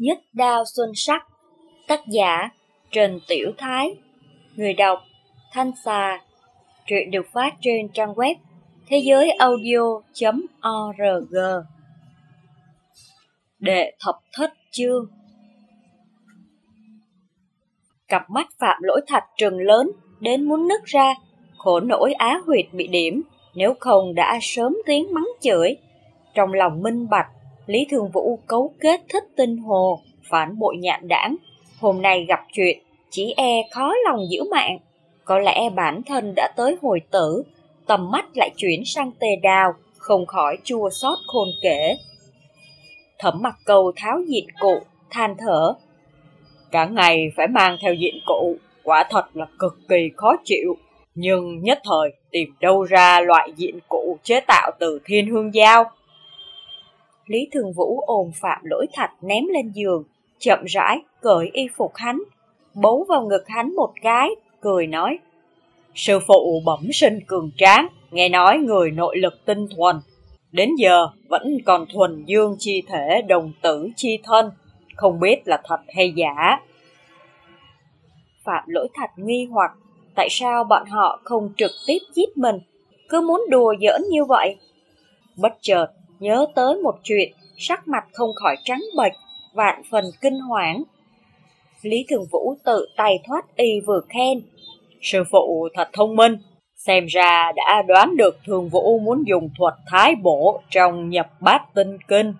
Nhất đao xuân sắc Tác giả Trần Tiểu Thái Người đọc Thanh Xà Truyện được phát trên trang web thế giới audio.org Đệ thập thất chương Cặp mắt phạm lỗi thạch trừng lớn đến muốn nứt ra, khổ nỗi á huyệt bị điểm, nếu không đã sớm tiếng mắng chửi. Trong lòng minh bạch, Lý Thường Vũ cấu kết thích tinh hồ, phản bội nhạn đảng. Hôm nay gặp chuyện, chỉ e khó lòng giữ mạng. Có lẽ bản thân đã tới hồi tử, tầm mắt lại chuyển sang tề đào, không khỏi chua xót khôn kể. Thẩm mặt cầu tháo diện cụ, than thở. Cả ngày phải mang theo diện cụ, quả thật là cực kỳ khó chịu. Nhưng nhất thời tìm đâu ra loại diện cụ chế tạo từ thiên hương giao Lý Thường Vũ ôm phạm lỗi thạch ném lên giường, chậm rãi cởi y phục hắn, bấu vào ngực hắn một cái, cười nói. Sư phụ bẩm sinh cường tráng, nghe nói người nội lực tinh thuần, đến giờ vẫn còn thuần dương chi thể đồng tử chi thân, không biết là thật hay giả. Phạm lỗi thạch nghi hoặc, tại sao bọn họ không trực tiếp giết mình, cứ muốn đùa giỡn như vậy? Bất chợt, nhớ tới một chuyện, sắc mặt không khỏi trắng bệch, vạn phần kinh hoảng. Lý Thường Vũ tự tay thoát y vừa khen. Sư phụ thật thông minh, xem ra đã đoán được Thường Vũ muốn dùng thuật thái bổ trong nhập bát tinh kinh.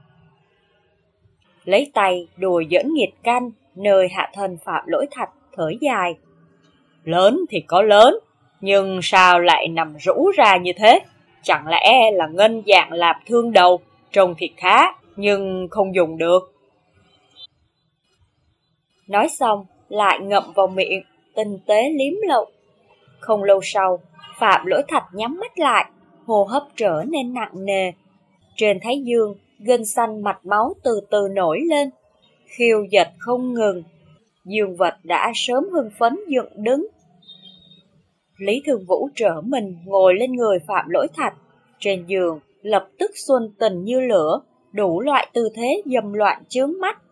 Lấy tay đùa dẫn nghiệt canh, nơi hạ thần phạm lỗi thạch, thở dài. Lớn thì có lớn, nhưng sao lại nằm rũ ra như thế? Chẳng lẽ là ngân dạng lạp thương đầu, trông thì khá, nhưng không dùng được. Nói xong, lại ngậm vào miệng, tinh tế liếm lậu. Không lâu sau, Phạm lỗi thạch nhắm mắt lại, hô hấp trở nên nặng nề. Trên thái dương, gân xanh mạch máu từ từ nổi lên, khiêu dệt không ngừng. Dương vật đã sớm hưng phấn dựng đứng. Lý Thường Vũ trở mình ngồi lên người Phạm lỗi thạch, trên giường lập tức xuân tình như lửa, đủ loại tư thế dâm loạn chướng mắt.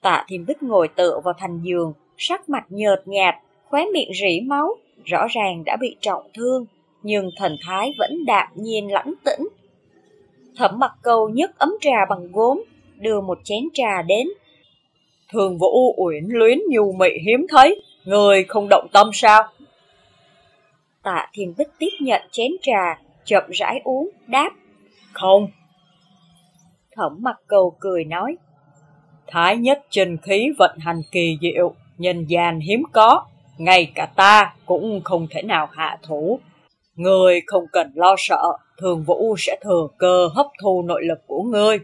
Tạ Thiên Bích ngồi tựa vào thành giường, sắc mặt nhợt nhạt, khóe miệng rỉ máu, rõ ràng đã bị trọng thương, nhưng thần thái vẫn đạm nhiên lãnh tĩnh. Thẩm mặt cầu nhấc ấm trà bằng gốm, đưa một chén trà đến. Thường vũ uyển luyến nhu mị hiếm thấy, người không động tâm sao? Tạ Thiên Bích tiếp nhận chén trà, chậm rãi uống, đáp. Không. Thẩm mặt cầu cười nói. Thái nhất trình khí vận hành kỳ diệu, nhân gian hiếm có, ngay cả ta cũng không thể nào hạ thủ. Ngươi không cần lo sợ, thường vũ sẽ thừa cơ hấp thu nội lực của ngươi.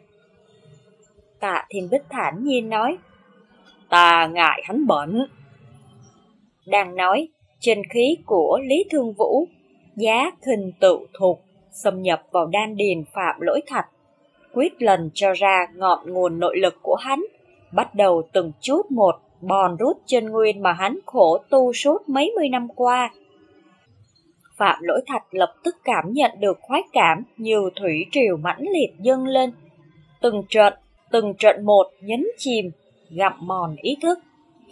Tạ Thiên Bích thản nhiên nói. Ta ngại hắn bẩn. Đang nói, trên khí của Lý Thương Vũ, giá khinh tự thuộc, xâm nhập vào đan điền phạm lỗi thạch, quyết lần cho ra ngọn nguồn nội lực của hắn, bắt đầu từng chút một bòn rút chân nguyên mà hắn khổ tu suốt mấy mươi năm qua. Phạm lỗi thạch lập tức cảm nhận được khoái cảm như thủy triều mãnh liệt dâng lên. Từng trận, từng trận một nhấn chìm, gặm mòn ý thức,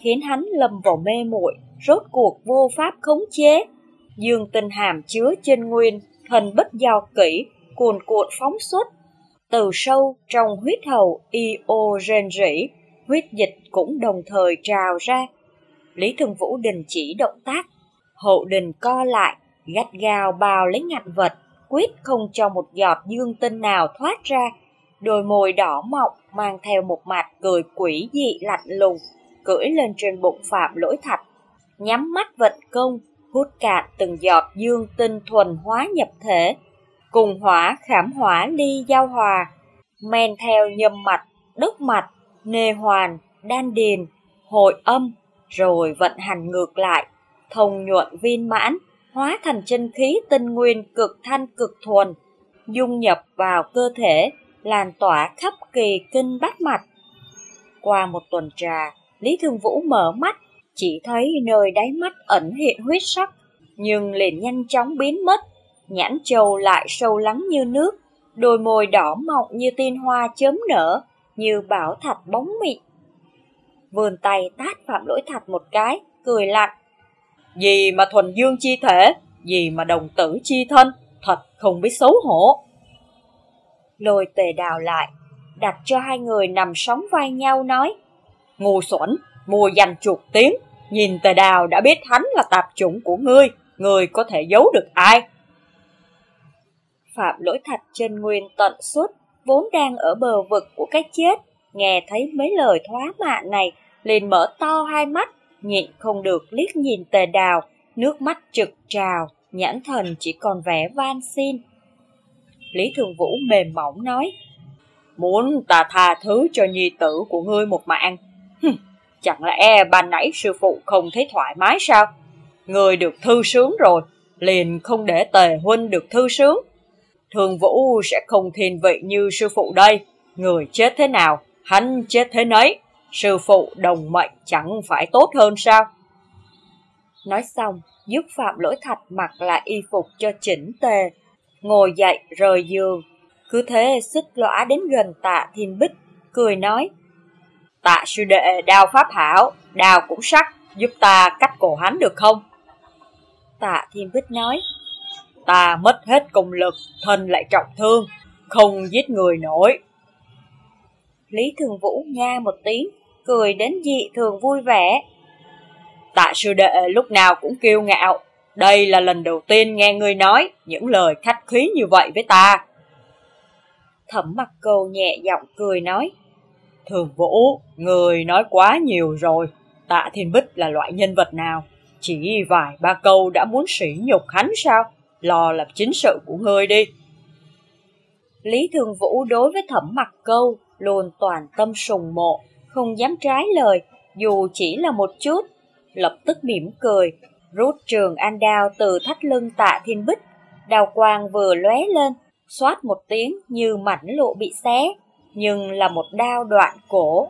khiến hắn lầm vào mê muội rốt cuộc vô pháp khống chế. Dương tinh hàm chứa chân nguyên, thần bất giao kỹ, cuồn cuộn phóng xuất. Từ sâu trong huyết hầu y ô rên rỉ, huyết dịch cũng đồng thời trào ra. Lý Thường Vũ đình chỉ động tác, hậu đình co lại, gắt gao bao lấy ngạnh vật, quyết không cho một giọt dương tinh nào thoát ra. Đôi môi đỏ mọng mang theo một mặt cười quỷ dị lạnh lùng, cưỡi lên trên bụng phạm lỗi thạch, nhắm mắt vận công, hút cạn từng giọt dương tinh thuần hóa nhập thể, cùng hỏa khảm hỏa ly giao hòa, men theo nhâm mạch, đốc mạch, nê hoàn, đan điền, hội âm, rồi vận hành ngược lại, thông nhuận viên mãn, hóa thành chân khí tinh nguyên cực thanh cực thuần, dung nhập vào cơ thể, lan tỏa khắp kỳ kinh bát mạch. Qua một tuần trà, Lý Thương Vũ mở mắt, chỉ thấy nơi đáy mắt ẩn hiện huyết sắc, nhưng liền nhanh chóng biến mất, nhãn châu lại sâu lắng như nước, đôi môi đỏ mọng như tiên hoa chớm nở, như bảo thạch bóng mịn. Vươn tay tát Phạm Lỗi Thạch một cái, cười lạnh. Gì mà thuần dương chi thể, gì mà đồng tử chi thân, thật không biết xấu hổ. Lôi tề đào lại, đặt cho hai người nằm sóng vai nhau nói. Ngu xuẩn, mua dành chuột tiếng, nhìn tề đào đã biết hắn là tạp chủng của ngươi, ngươi có thể giấu được ai? Phạm lỗi thạch chân nguyên tận suốt, vốn đang ở bờ vực của cái chết, nghe thấy mấy lời thoá mạ này, liền mở to hai mắt, nhịn không được liếc nhìn tề đào, nước mắt trực trào, nhãn thần chỉ còn vẻ van xin. Lý Thường Vũ mềm mỏng nói, Muốn ta tha thứ cho nhi tử của ngươi một mạng, chẳng lẽ e ban nãy sư phụ không thấy thoải mái sao? Người được thư sướng rồi, liền không để tề huynh được thư sướng. Thường Vũ sẽ không thiên vị như sư phụ đây, người chết thế nào, hắn chết thế nấy, sư phụ đồng mệnh chẳng phải tốt hơn sao? Nói xong, giúp Phạm Lỗi Thạch mặc lại y phục cho chỉnh tề, ngồi dậy rời giường, cứ thế xích lõa đến gần tạ thiên bích, cười nói. Tạ sư đệ đao pháp hảo, đao cũng sắc, giúp ta cắt cổ hắn được không? Tạ thiên bích nói. Ta mất hết công lực, thân lại trọng thương, không giết người nổi. Lý Thường Vũ nha một tiếng, cười đến dị thường vui vẻ. Tạ sư đệ lúc nào cũng kiêu ngạo, đây là lần đầu tiên nghe ngươi nói những lời khách khí như vậy với ta. Thẩm mặt cầu nhẹ giọng cười nói. Thường Vũ, người nói quá nhiều rồi. Tạ Thiên Bích là loại nhân vật nào? Chỉ vài ba câu đã muốn sỉ nhục hắn sao? Lo làm chính sự của ngươi đi. Lý Thường Vũ đối với thẩm mặt câu luôn toàn tâm sùng mộ, không dám trái lời, dù chỉ là một chút. Lập tức mỉm cười, rút trường an đao từ thắt lưng tạ thiên bích. Đào quang vừa lóe lên, xoát một tiếng như mảnh lộ bị xé, nhưng là một đao đoạn cổ.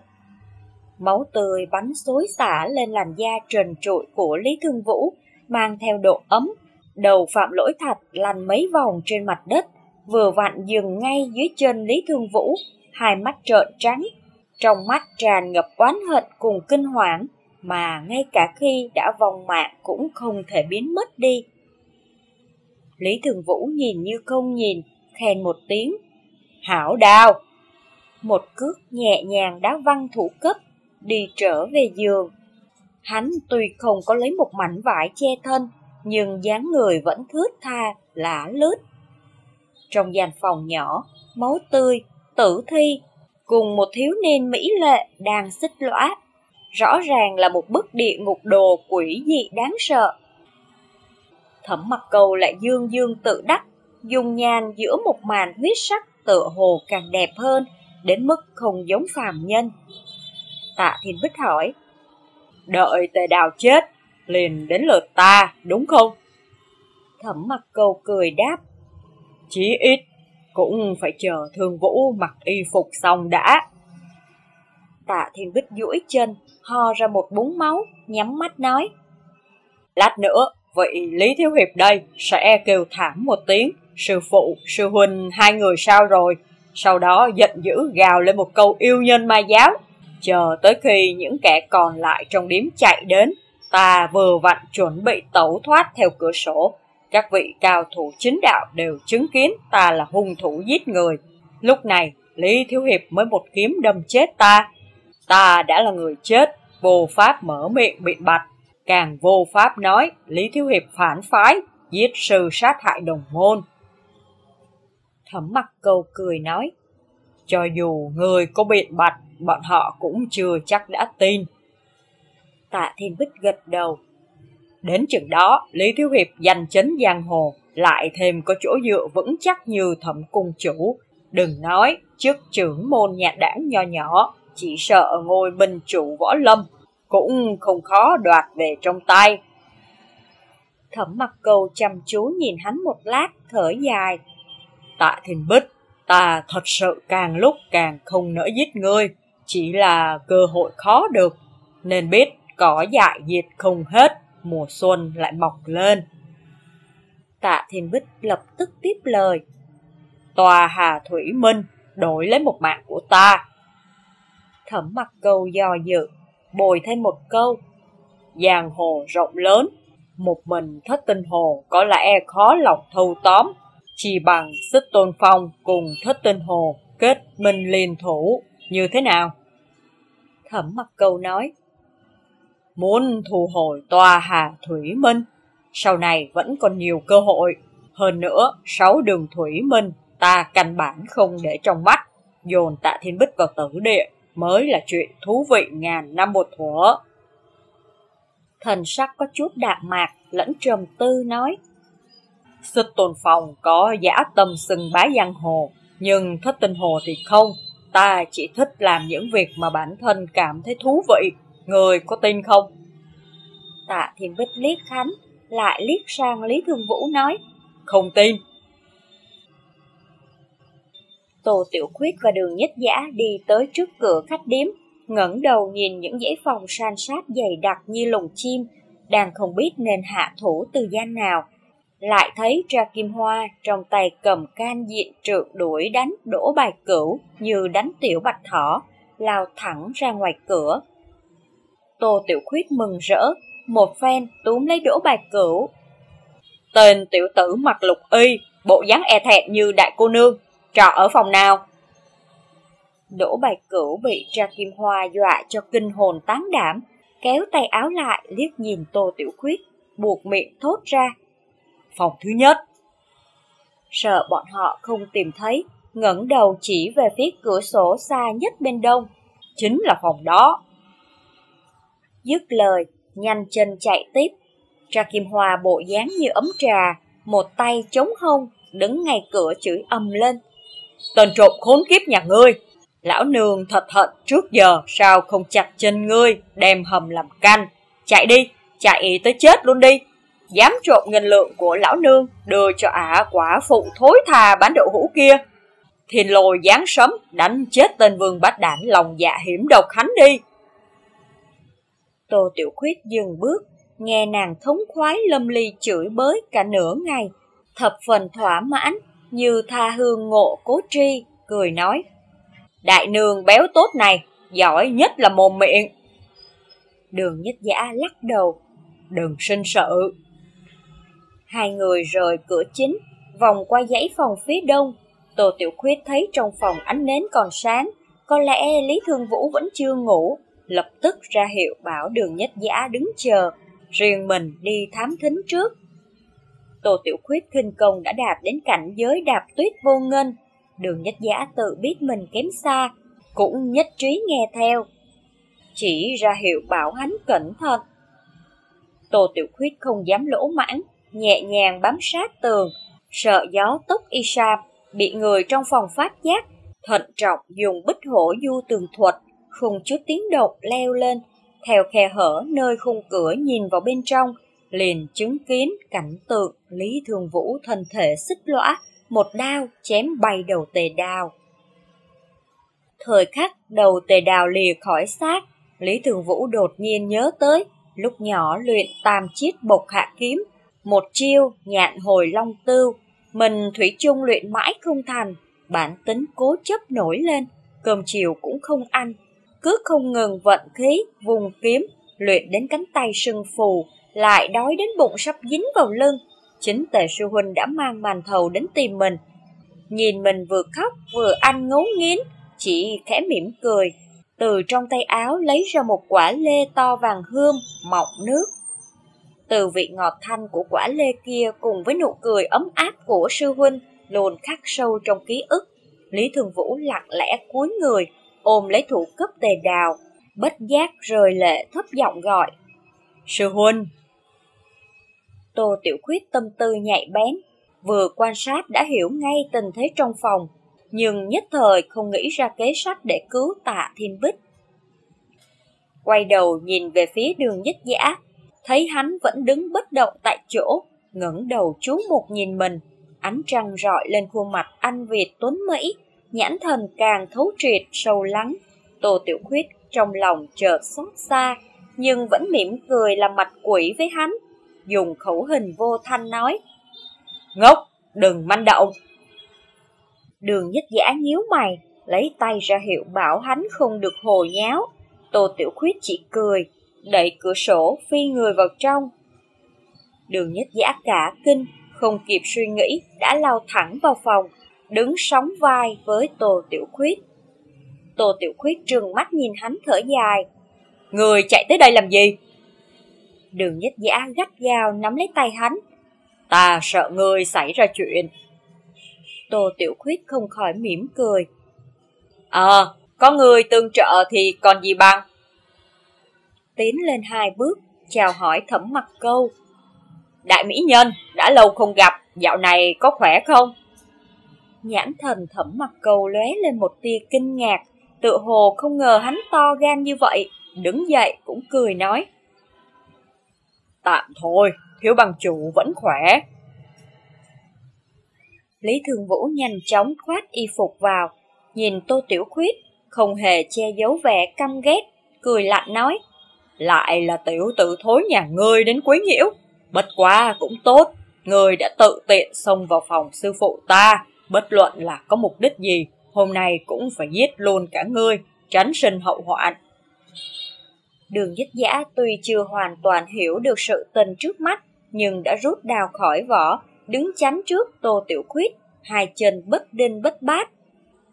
Máu tươi bắn xối xả lên làn da trần trụi của Lý Thương Vũ, mang theo độ ấm. Đầu phạm lỗi thạch lăn mấy vòng trên mặt đất, vừa vặn dừng ngay dưới chân Lý Thương Vũ, hai mắt trợn trắng. Trong mắt tràn ngập oán hận cùng kinh hoàng, mà ngay cả khi đã vòng mạng cũng không thể biến mất đi. Lý Thường Vũ nhìn như không nhìn, khen một tiếng. Hảo đào! Một cước nhẹ nhàng đá văng thủ cấp, đi trở về giường. Hắn tuy không có lấy một mảnh vải che thân, nhưng dáng người vẫn thướt tha, lả lướt. Trong gian phòng nhỏ, máu tươi, tử thi, cùng một thiếu niên mỹ lệ đang xích lõa. Rõ ràng là một bức địa ngục đồ quỷ dị đáng sợ. Thẩm mặt cầu lại dương dương tự đắc, dùng nhàn giữa một màn huyết sắc tựa hồ càng đẹp hơn, đến mức không giống phàm nhân. Tạ Thiên Bích hỏi, đợi tề đào chết, liền đến lượt ta, đúng không? Thẩm mặt cầu cười đáp, chí ít cũng phải chờ thương vũ mặc y phục xong đã. Tạ Thiên Bích duỗi chân, ho ra một búng máu, nhắm mắt nói. Lát nữa, vậy Lý Thiếu Hiệp đây sẽ kêu thảm một tiếng, sư phụ, sư huynh hai người sao rồi? Sau đó giận dữ gào lên một câu yêu nhân ma giáo. Chờ tới khi những kẻ còn lại trong điếm chạy đến, ta vừa vặn chuẩn bị tẩu thoát theo cửa sổ. Các vị cao thủ chính đạo đều chứng kiến ta là hung thủ giết người. Lúc này, Lý Thiếu Hiệp mới một kiếm đâm chết ta. Ta đã là người chết, vô pháp mở miệng bị bạch. Càng vô pháp nói, Lý Thiếu Hiệp phản phái, giết sư sát hại đồng môn. Thẩm mặt cầu cười nói, cho dù người có biện bạch, bọn họ cũng chưa chắc đã tin. Tạ Thiên Bích gật đầu. Đến chừng đó, Lý Thiếu Hiệp giành chấn giang hồ, lại thêm có chỗ dựa vững chắc như thẩm cung chủ. Đừng nói, trước trưởng môn nhà đảng nho nhỏ, chỉ sợ ngôi minh chủ võ lâm, cũng không khó đoạt về trong tay. Thẩm mặt cầu chăm chú nhìn hắn một lát, thở dài. Tạ Thiên Bích, ta thật sự càng lúc càng không nỡ giết ngươi, chỉ là cơ hội khó được, nên biết có dại diệt không hết, mùa xuân lại mọc lên. Tạ Thiên Bích lập tức tiếp lời. Tòa Hà Thủy Minh đổi lấy một mạng của ta. Thẩm mặt câu do dự, bồi thêm một câu. Giang hồ rộng lớn, một mình thất tinh hồ có lẽ khó lòng thâu tóm, chỉ bằng sức tôn phong cùng thất tinh hồ kết minh liên thủ như thế nào? Thẩm mặt câu nói, muốn thu hồi tòa Hà Thủy Minh, sau này vẫn còn nhiều cơ hội. Hơn nữa, sáu đường Thủy Minh ta căn bản không để trong mắt, dồn tạ thiên bích vào tử địa mới là chuyện thú vị ngàn năm một thuở. Thần sắc có chút đạm mạc, lẫn trầm tư nói. Xích tôn phòng có giả tâm sừng bái giang hồ, nhưng thất tinh hồ thì không. Ta chỉ thích làm những việc mà bản thân cảm thấy thú vị. Người có tin không? Tạ Thiên Bích liếc Khánh, lại liếc sang Lý Thương Vũ nói. Không tin. Tô Tiểu Khuyết và đường nhất giả đi tới trước cửa khách điếm, ngẩng đầu nhìn những dãy phòng san sát dày đặc như lồng chim, đang không biết nên hạ thủ từ gian nào. Lại thấy Tra Kim Hoa trong tay cầm can diện trượng đuổi đánh đổ bài cửu như đánh tiểu bạch thỏ, lao thẳng ra ngoài cửa. Tô Tiểu Khuyết mừng rỡ, một phen túm lấy đổ bài cửu. Tên tiểu tử mặc lục y, bộ dáng e thẹn như đại cô nương, trọ ở phòng nào? Đỗ bài Cửu bị Tra Kim Hoa dọa cho kinh hồn tán đảm, kéo tay áo lại liếc nhìn Tô Tiểu Khuyết, buộc miệng thốt ra. Phòng thứ nhất. Sợ bọn họ không tìm thấy, ngẩng đầu chỉ về phía cửa sổ xa nhất bên đông. Chính là phòng đó. Dứt lời, nhanh chân chạy tiếp. Tra Kim Hoa bộ dáng như ấm trà, một tay chống hông, đứng ngay cửa chửi ầm lên. Tên trộm khốn kiếp nhà ngươi, lão nương thật hận trước giờ sao không chặt chân ngươi, đem hầm làm canh. Chạy đi, chạy tới chết luôn đi. Dám trộm ngân lượng của lão nương, đưa cho ả quả phụ thối thà bán đậu hũ kia. Thiên lôi giáng sấm, đánh chết tên vương bát đản lòng dạ hiểm độc khánh đi. Tô Tiểu Khuyết dừng bước, nghe nàng thống khoái lâm ly chửi bới cả nửa ngày, thập phần thỏa mãn, như tha hương ngộ cố tri, cười nói. Đại nương béo tốt này, giỏi nhất là mồm miệng. Đường nhất giả lắc đầu. Đừng sinh sợ. Hai người rời cửa chính, vòng qua dãy phòng phía đông. Tô Tiểu Khuyết thấy trong phòng ánh nến còn sáng, có lẽ Lý Thương Vũ vẫn chưa ngủ, lập tức ra hiệu bảo đường nhất giả đứng chờ, riêng mình đi thám thính trước. Tô Tiểu Khuyết khinh công đã đạp đến cảnh giới đạp tuyết vô ngân. Đường nhất giả tự biết mình kém xa, cũng nhất trí nghe theo. Chỉ ra hiệu bảo hắn cẩn thận. Tô Tiểu Khuyết không dám lỗ mãn, nhẹ nhàng bám sát tường, sợ gió tốc y sam, bị người trong phòng phát giác, thận trọng dùng bích hổ du tường thuật, không chút tiếng động leo lên, theo khe hở nơi khung cửa nhìn vào bên trong, liền chứng kiến cảnh tượng Lý Thường Vũ thân thể xích lõa, một đao chém bay đầu tề đào. Thời khắc đầu tề đào lìa khỏi xác, Lý Thường Vũ đột nhiên nhớ tới, lúc nhỏ luyện tam chiết bộc hạ kiếm, một chiêu nhạn hồi long tưu, mình thủy chung luyện mãi không thành, bản tính cố chấp nổi lên, cơm chiều cũng không ăn, cứ không ngừng vận khí, vùng kiếm, luyện đến cánh tay sưng phù, lại đói đến bụng sắp dính vào lưng. Chính tề sư huynh đã mang màn thầu đến tìm mình. Nhìn mình vừa khóc vừa ăn ngấu nghiến, chỉ khẽ mỉm cười. Từ trong tay áo lấy ra một quả lê to vàng hươm, mọng nước. Từ vị ngọt thanh của quả lê kia cùng với nụ cười ấm áp của sư huynh luôn khắc sâu trong ký ức. Lý Thường Vũ lặng lẽ cúi người, ôm lấy thủ cấp tề đào, bất giác rời lệ thấp giọng gọi. Sư huynh, Tô Tiểu Khuyết tâm tư nhạy bén, vừa quan sát đã hiểu ngay tình thế trong phòng, nhưng nhất thời không nghĩ ra kế sách để cứu tạ thiên bích. Quay đầu nhìn về phía đường nhất giả, thấy hắn vẫn đứng bất động tại chỗ, ngẩng đầu chú một nhìn mình, ánh trăng rọi lên khuôn mặt anh Việt tuấn Mỹ, nhãn thần càng thấu triệt sâu lắng. Tô Tiểu Khuyết trong lòng chợt xót xa, nhưng vẫn mỉm cười làm mặt quỷ với hắn dùng khẩu hình vô thanh nói. Ngốc, đừng manh động. Đường nhất giả nhíu mày, lấy tay ra hiệu bảo hắn không được hồ nháo. Tô Tiểu Khuyết chỉ cười, đẩy cửa sổ phi người vào trong. Đường nhất giả cả kinh, không kịp suy nghĩ, đã lao thẳng vào phòng, đứng sóng vai với Tô Tiểu Khuyết. Tô Tiểu Khuyết trừng mắt nhìn hắn thở dài. Người chạy tới đây làm gì? Đường nhất giả gắt gao nắm lấy tay hắn. Ta sợ người xảy ra chuyện. Tô Tiểu Khuyết không khỏi mỉm cười. Ờ, có người tương trợ thì còn gì bằng. Tiến lên hai bước, chào hỏi thẩm mặt câu. Đại mỹ nhân, đã lâu không gặp, dạo này có khỏe không? Nhãn thần thẩm mặt câu lóe lên một tia kinh ngạc, tự hồ không ngờ hắn to gan như vậy, đứng dậy cũng cười nói. Tạm thôi, thiếu bằng chủ vẫn khỏe. Lý Thường Vũ nhanh chóng khoát y phục vào, nhìn Tô Tiểu Khuyết, không hề che giấu vẻ căm ghét, cười lạnh nói. Lại là tiểu tử thối nhà ngươi đến quấy nhiễu, bất quá cũng tốt, ngươi đã tự tiện xông vào phòng sư phụ ta, bất luận là có mục đích gì, hôm nay cũng phải giết luôn cả ngươi, tránh sinh hậu hoạn. Đường dứt dã tuy chưa hoàn toàn hiểu được sự tình trước mắt, nhưng đã rút đào khỏi vỏ, đứng chắn trước Tô Tiểu Khuyết, hai chân bất đinh bất bát.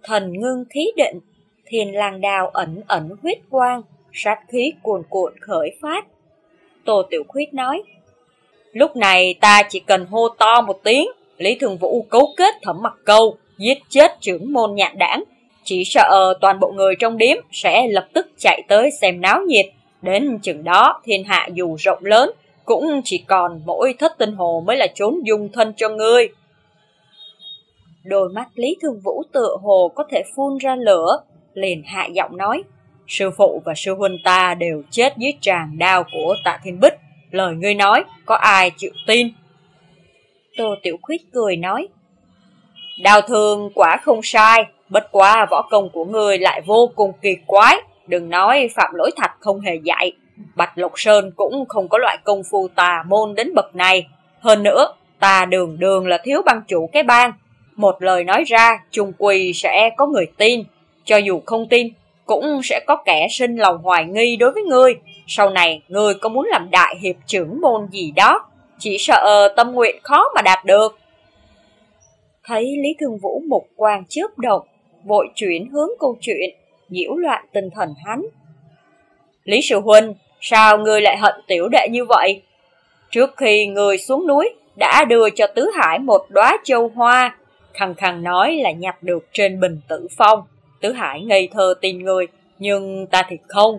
Thần ngưng khí định, thiền làng đào ẩn ẩn huyết quang, sát khí cuồn cuộn khởi phát. Tô Tiểu Khuyết nói, Lúc này ta chỉ cần hô to một tiếng, Lý Thường Vũ cấu kết thẩm mặt câu, giết chết trưởng môn nhạn đảng. Chỉ sợ toàn bộ người trong điếm sẽ lập tức chạy tới xem náo nhiệt. Đến chừng đó thiên hạ dù rộng lớn, cũng chỉ còn mỗi thất tinh hồ mới là trốn dung thân cho ngươi. Đôi mắt Lý Thường Vũ tựa hồ có thể phun ra lửa, liền hạ giọng nói. Sư phụ và sư huynh ta đều chết dưới tràng đao của tạ thiên bích. Lời ngươi nói, có ai chịu tin? Tô Tiểu Khuyết cười nói. Đào thường quả không sai, bất quá võ công của ngươi lại vô cùng kỳ quái. Đừng nói Phạm Lỗi Thạch không hề dạy, Bạch Lộc Sơn cũng không có loại công phu tà môn đến bậc này. Hơn nữa, ta đường đường là thiếu băng chủ cái bang. Một lời nói ra, chung quỳ sẽ có người tin. Cho dù không tin, cũng sẽ có kẻ sinh lòng hoài nghi đối với ngươi. Sau này, ngươi có muốn làm đại hiệp trưởng môn gì đó, chỉ sợ ờ, tâm nguyện khó mà đạt được. Thấy Lý Thương Vũ một quan chớp động, vội chuyển hướng câu chuyện, nhiễu loạn tinh thần hắn. Lý Sư Huynh, sao ngươi lại hận tiểu đệ như vậy? Trước khi người xuống núi, đã đưa cho Tứ Hải một đóa châu hoa, khăng khăng nói là nhặt được trên bình tử phong. Tứ Hải ngây thơ tin người, nhưng ta thì không.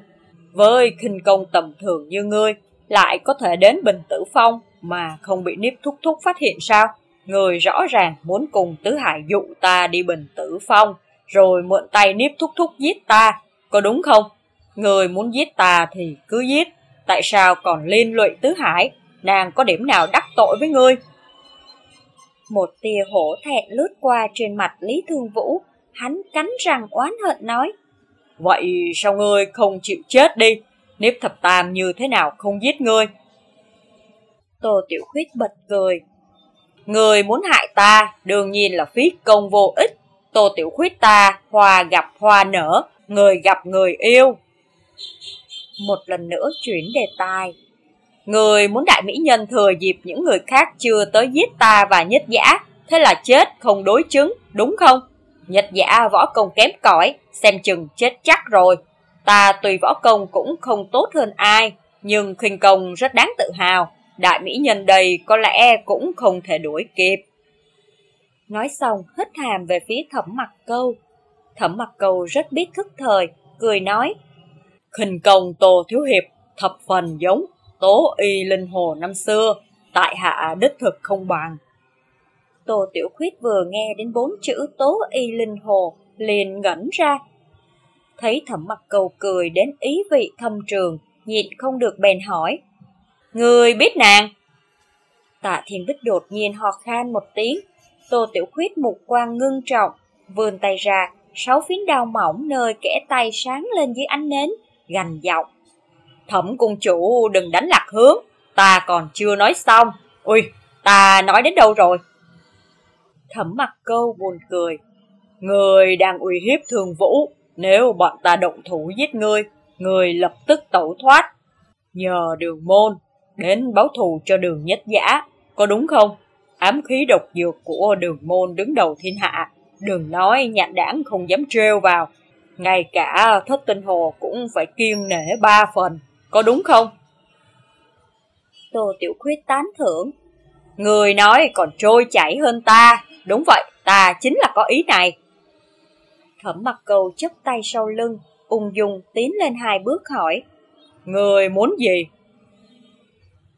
Với khinh công tầm thường như ngươi, lại có thể đến bình tử phong mà không bị Niếp Thúc Thúc phát hiện sao? Người rõ ràng muốn cùng Tứ Hải dụ ta đi bình tử phong, rồi mượn tay Niếp Thúc Thúc giết ta, có đúng không? Người muốn giết ta thì cứ giết, tại sao còn liên lụy Tứ Hải? Nàng có điểm nào đắc tội với ngươi? Một tia hổ thẹn lướt qua trên mặt Lý Thương Vũ, hắn cắn răng oán hận nói. Vậy sao ngươi không chịu chết đi? Nếp thập tam như thế nào không giết ngươi? Tô Tiểu Khuyết bật cười. Người muốn hại ta, đương nhiên là phí công vô ích. Tô Tiểu Khuyết ta, hoa gặp hoa nở, người gặp người yêu. Một lần nữa chuyển đề tài. Người muốn đại mỹ nhân thừa dịp những người khác chưa tới giết ta và nhất giả, thế là chết không đối chứng, đúng không? Nhật giả võ công kém cỏi, xem chừng chết chắc rồi. Ta tùy võ công cũng không tốt hơn ai, nhưng khinh công rất đáng tự hào. Đại mỹ nhân đây có lẽ cũng không thể đuổi kịp. Nói xong, hít hàm về phía thẩm mặt câu. Thẩm mặt câu rất biết thức thời, cười nói. Khinh công Tô Thiếu Hiệp thập phần giống Tố Y Linh Hồ năm xưa, tại hạ đích thực không bằng. Tô Tiểu Khuyết vừa nghe đến bốn chữ Tố Y Linh Hồ, liền ngẩn ra. Thấy thẩm mặt cầu cười đến ý vị thâm trường, nhịn không được bèn hỏi. Người biết nàng? Tạ Thiên Bích đột nhiên ho khan một tiếng, Tô Tiểu Khuyết mục quan ngưng trọng, vươn tay ra, sáu phiến đao mỏng nơi kẻ tay sáng lên dưới ánh nến, gành giọng. Thẩm cung chủ đừng đánh lạc hướng, ta còn chưa nói xong. Ui, ta nói đến đâu rồi? Thẩm mặt câu buồn cười. Người đang uy hiếp thường vũ, nếu bọn ta động thủ giết ngươi, người lập tức tẩu thoát. Nhờ đường môn, đến báo thù cho đường nhất giả, có đúng không? Ám khí độc dược của đường môn đứng đầu thiên hạ, đừng nói nhạc đảng không dám trêu vào, ngay cả thất tinh hồ cũng phải kiêng nể ba phần, có đúng không? Tô Tiểu Khuyết tán thưởng. Người nói còn trôi chảy hơn ta, đúng vậy, ta chính là có ý này. Thẩm mặt cầu chấp tay sau lưng, ung dung tiến lên hai bước hỏi. Người muốn gì?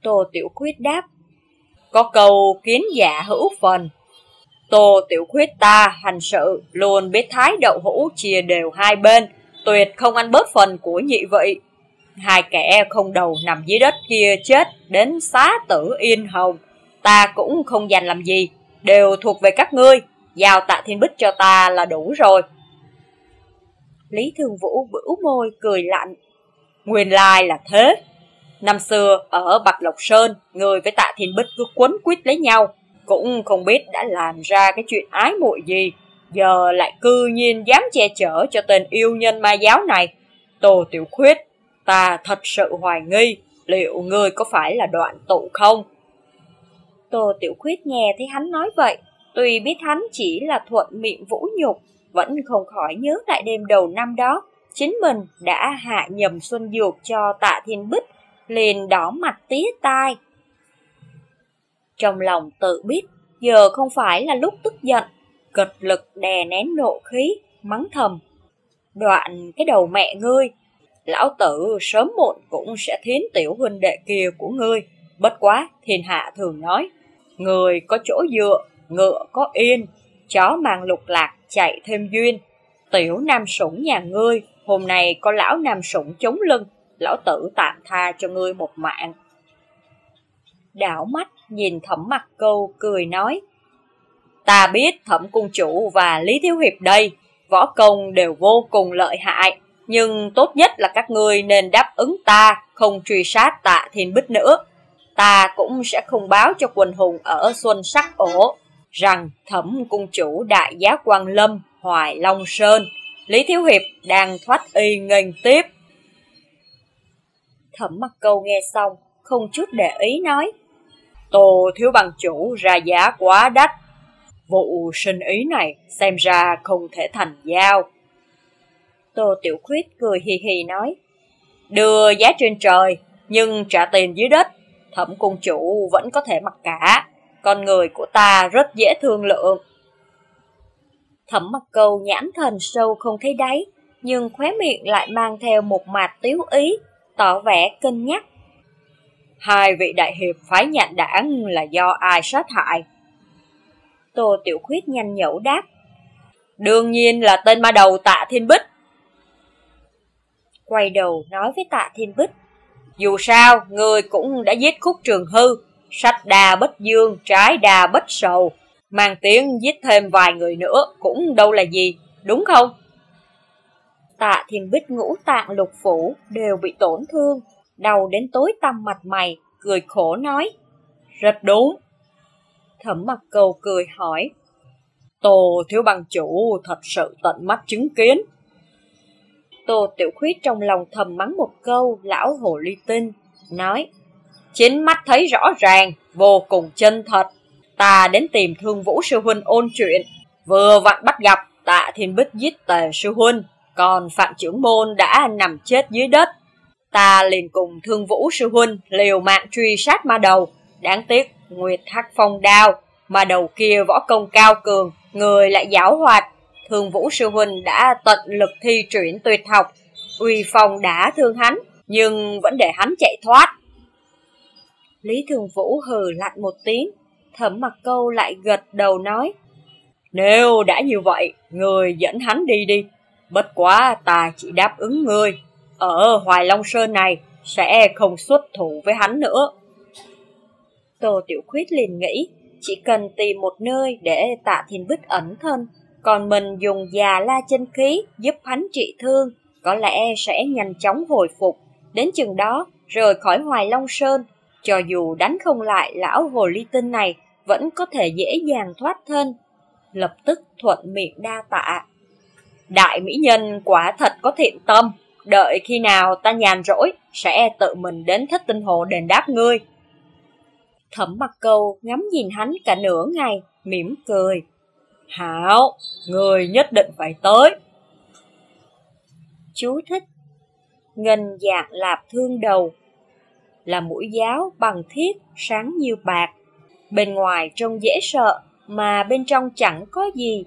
Tô Tiểu Khuyết đáp. Có câu kiến giả hữu phần. Tô Tiểu Khuyết ta hành sự luôn biết thái đậu hũ chia đều hai bên, tuyệt không ăn bớt phần của nhị vị. Hai kẻ không đầu nằm dưới đất kia chết đến xá tử yên hồng, ta cũng không dành làm gì, đều thuộc về các ngươi, giao tạ thiên bích cho ta là đủ rồi. Lý Thường Vũ bửu môi cười lạnh. Nguyên lai là thế. Năm xưa ở Bạch Lộc Sơn, người với tạ thiên bích cứ quấn quýt lấy nhau, cũng không biết đã làm ra cái chuyện ái muội gì. Giờ lại cư nhiên dám che chở cho tên yêu nhân ma giáo này. Tô Tiểu Khuyết, ta thật sự hoài nghi, liệu ngươi có phải là đoạn tụ không? Tô Tiểu Khuyết nghe thấy hắn nói vậy, tuy biết hắn chỉ là thuận miệng vũ nhục, vẫn không khỏi nhớ lại đêm đầu năm đó, chính mình đã hạ nhầm xuân dược cho tạ thiên bích, liền đỏ mặt tía tai. Trong lòng tự biết, giờ không phải là lúc tức giận, cực lực đè nén nộ khí, mắng thầm. Đoạn cái đầu mẹ ngươi, lão tử sớm muộn cũng sẽ thiến tiểu huynh đệ kia của ngươi. Bất quá, thiên hạ thường nói, người có chỗ dựa, ngựa có yên, chó mang lục lạc chạy thêm duyên. Tiểu nam sủng nhà ngươi, hôm nay có lão nam sủng chống lưng, lão tử tạm tha cho ngươi một mạng. Đảo mắt nhìn thẩm mặt câu cười nói, Ta biết thẩm cung chủ và Lý Thiếu Hiệp đây, võ công đều vô cùng lợi hại, nhưng tốt nhất là các ngươi nên đáp ứng ta, không truy sát tạ thiên bích nữa. Ta cũng sẽ không báo cho quần hùng ở Xuân Sắc Ổ, rằng thẩm cung chủ đại giá quan lâm, Hoài Long Sơn, Lý Thiếu Hiệp đang thoát y nghênh tiếp. Thẩm mặc câu nghe xong, không chút để ý nói. Tô thiếu bằng chủ ra giá quá đắt. Vụ sinh ý này xem ra không thể thành giao. Tô Tiểu Khuyết cười hì hì nói. Đưa giá trên trời, nhưng trả tiền dưới đất. Thẩm cung chủ vẫn có thể mặc cả. Con người của ta rất dễ thương lượng. Thẩm mặc câu nhãn thần sâu không thấy đáy, nhưng khóe miệng lại mang theo một mặt tiếu ý, tỏ vẻ cân nhắc. Hai vị đại hiệp phái nhạn đảng là do ai sát hại? Tô Tiểu Khuyết nhanh nhẩu đáp. Đương nhiên là tên ma đầu tạ thiên bích. Quay đầu nói với tạ thiên bích. Dù sao, người cũng đã giết khúc trường hư, sách đà bất dương, trái đà bất sầu. Mang tiếng giết thêm vài người nữa cũng đâu là gì, đúng không? Tạ thiên bích ngũ tạng lục phủ đều bị tổn thương, đầu đến tối tăm mặt mày, cười khổ nói. Rất đúng. Thẩm mặt cầu cười hỏi. Tô thiếu bằng chủ thật sự tận mắt chứng kiến. Tô tiểu khuyết trong lòng thầm mắng một câu lão hồ ly tinh, nói. Chính mắt thấy rõ ràng, vô cùng chân thật. Ta đến tìm thương vũ sư huynh ôn chuyện, vừa vặn bắt gặp tạ thiên bích giết tề sư huynh, còn phạm trưởng môn đã nằm chết dưới đất. Ta liền cùng thương vũ sư huynh liều mạng truy sát ma đầu, đáng tiếc Nguyệt Hắc Phong đao, mà đầu kia võ công cao cường, người lại giáo hoạt. Thường vũ sư huynh đã tận lực thi chuyển tuyệt học, uy phong đã thương hắn, nhưng vẫn để hắn chạy thoát. Lý Thường Vũ hừ lạnh một tiếng, thẩm mặt câu lại gật đầu nói. Nếu đã như vậy, người dẫn hắn đi đi. Bất quá ta chỉ đáp ứng ngươi. Ở Hoài Long Sơn này sẽ không xuất thủ với hắn nữa. Tô Tiểu Khuyết liền nghĩ, chỉ cần tìm một nơi để tạ thiên bích ẩn thân, còn mình dùng già la chân khí giúp hắn trị thương, có lẽ sẽ nhanh chóng hồi phục. Đến chừng đó, rời khỏi Hoài Long Sơn, cho dù đánh không lại lão hồ ly tinh này, vẫn có thể dễ dàng thoát thân. lập tức thuận miệng đa tạ. Đại mỹ nhân quả thật có thiện tâm, đợi khi nào ta nhàn rỗi, sẽ tự mình đến thất tinh hồ đền đáp ngươi. Thẩm mặt câu ngắm nhìn hắn cả nửa ngày, mỉm cười. Hảo, người nhất định phải tới. Chú thích Ngân dạng lạp thương đầu Là mũi giáo bằng thiết sáng như bạc Bên ngoài trông dễ sợ Mà bên trong chẳng có gì